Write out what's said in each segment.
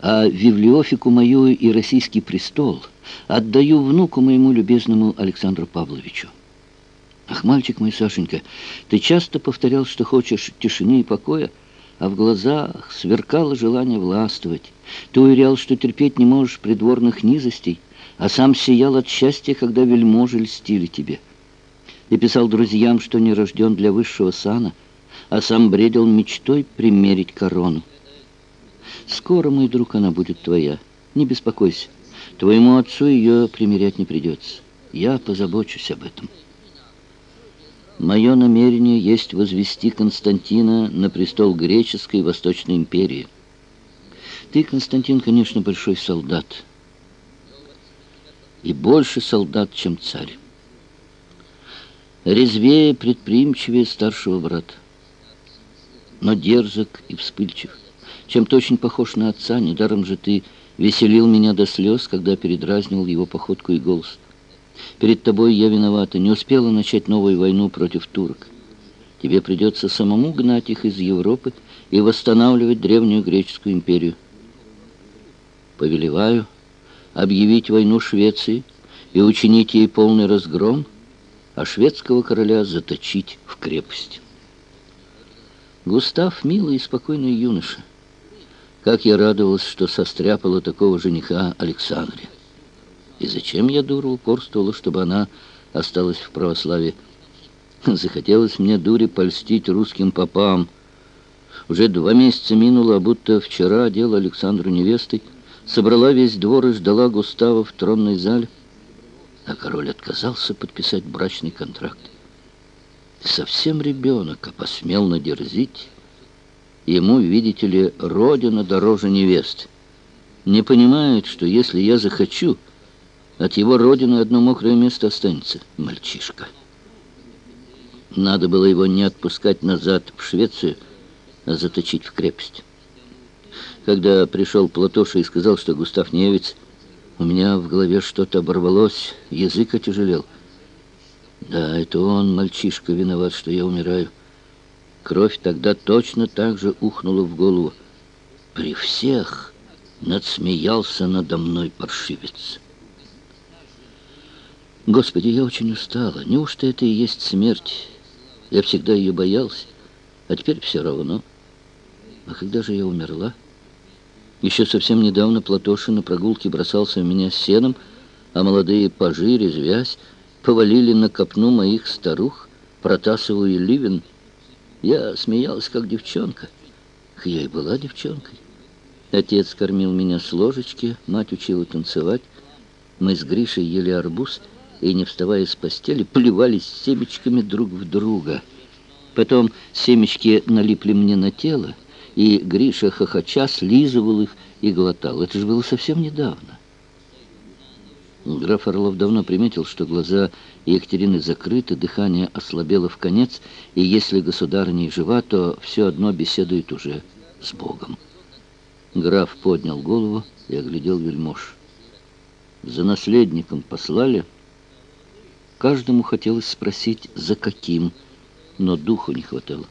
а Вивлеофику мою и российский престол отдаю внуку моему любезному Александру Павловичу. Ах, мальчик мой, Сашенька, ты часто повторял, что хочешь тишины и покоя, а в глазах сверкало желание властвовать. Ты уверял, что терпеть не можешь придворных низостей, а сам сиял от счастья, когда вельможи льстили тебе. Ты писал друзьям, что не рожден для высшего сана, а сам бредил мечтой примерить корону. Скоро, мой друг, она будет твоя. Не беспокойся. Твоему отцу ее примерять не придется. Я позабочусь об этом. Мое намерение есть возвести Константина на престол греческой Восточной империи. Ты, Константин, конечно, большой солдат. И больше солдат, чем царь. Резвее, предприимчивее старшего брата. Но дерзок и вспыльчив. Чем-то очень похож на отца, недаром же ты веселил меня до слез, когда передразнил его походку и голос. Перед тобой я виновата, не успела начать новую войну против турок. Тебе придется самому гнать их из Европы и восстанавливать древнюю греческую империю. Повелеваю объявить войну Швеции и учинить ей полный разгром, а шведского короля заточить в крепость. Густав — милый и спокойный юноша. Как я радовался, что состряпала такого жениха Александре. И зачем я, дура, упорствовала, чтобы она осталась в православии? Захотелось мне, дуре, польстить русским попам. Уже два месяца минуло, а будто вчера одела Александру невестой, собрала весь двор и ждала Густава в тронной зале. А король отказался подписать брачный контракт. Совсем ребенок, а посмел надерзить. Ему, видите ли, родина дороже невесты. Не понимает, что если я захочу... От его родины одно мокрое место останется. Мальчишка. Надо было его не отпускать назад в Швецию, а заточить в крепость. Когда пришел Платоша и сказал, что Густав Невец, у меня в голове что-то оборвалось, язык отяжелел. Да, это он, мальчишка, виноват, что я умираю. Кровь тогда точно так же ухнула в голову. При всех надсмеялся надо мной паршивец. Господи, я очень устала. Неужто это и есть смерть? Я всегда ее боялся, а теперь все равно. А когда же я умерла? Еще совсем недавно Платоша на прогулке бросался в меня сеном, а молодые пажи, резвясь, повалили на копну моих старух, протасывая ливен. Я смеялась, как девчонка. Я и была девчонкой. Отец кормил меня с ложечки, мать учила танцевать. Мы с Гришей ели арбуз — и, не вставая с постели, плевались семечками друг в друга. Потом семечки налипли мне на тело, и Гриша хохоча слизывал их и глотал. Это же было совсем недавно. Граф Орлов давно приметил, что глаза Екатерины закрыты, дыхание ослабело в конец, и если государыня жива, то все одно беседует уже с Богом. Граф поднял голову и оглядел вельмож. «За наследником послали?» Каждому хотелось спросить, за каким, но духу не хватало.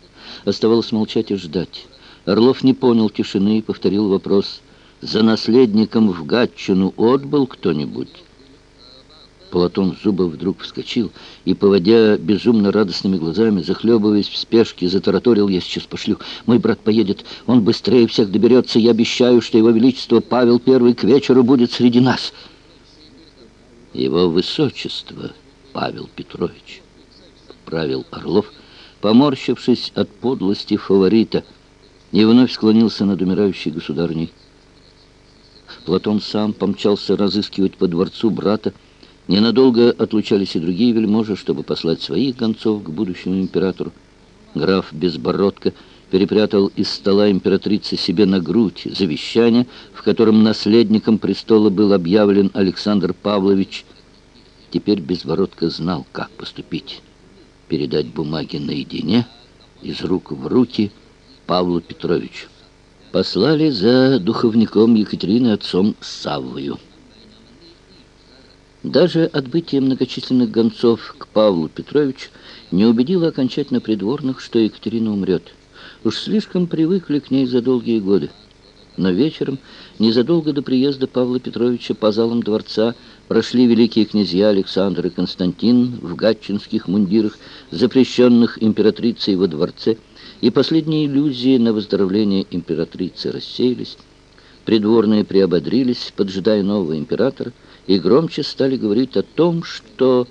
Оставалось молчать и ждать. Орлов не понял тишины и повторил вопрос. «За наследником в Гатчину отбыл кто-нибудь?» Платон Зубов вдруг вскочил и, поводя безумно радостными глазами, захлебываясь в спешке, затараторил, «Я сейчас пошлю. Мой брат поедет. Он быстрее всех доберется. Я обещаю, что его величество Павел Первый к вечеру будет среди нас». «Его высочество», Павел Петрович, правил Орлов, поморщившись от подлости фаворита, и вновь склонился над умирающей государней. Платон сам помчался разыскивать по дворцу брата. Ненадолго отлучались и другие вельможи, чтобы послать своих гонцов к будущему императору. Граф Безбородко перепрятал из стола императрицы себе на грудь завещание, в котором наследником престола был объявлен Александр Павлович Теперь Безворотко знал, как поступить. Передать бумаги наедине, из рук в руки Павлу Петровичу. Послали за духовником Екатерины отцом Саввою. Даже отбытие многочисленных гонцов к Павлу Петровичу не убедило окончательно придворных, что Екатерина умрет. Уж слишком привыкли к ней за долгие годы. Но вечером, незадолго до приезда Павла Петровича по залам дворца, прошли великие князья Александр и Константин в гатчинских мундирах, запрещенных императрицей во дворце, и последние иллюзии на выздоровление императрицы рассеялись. Придворные приободрились, поджидая нового императора, и громче стали говорить о том, что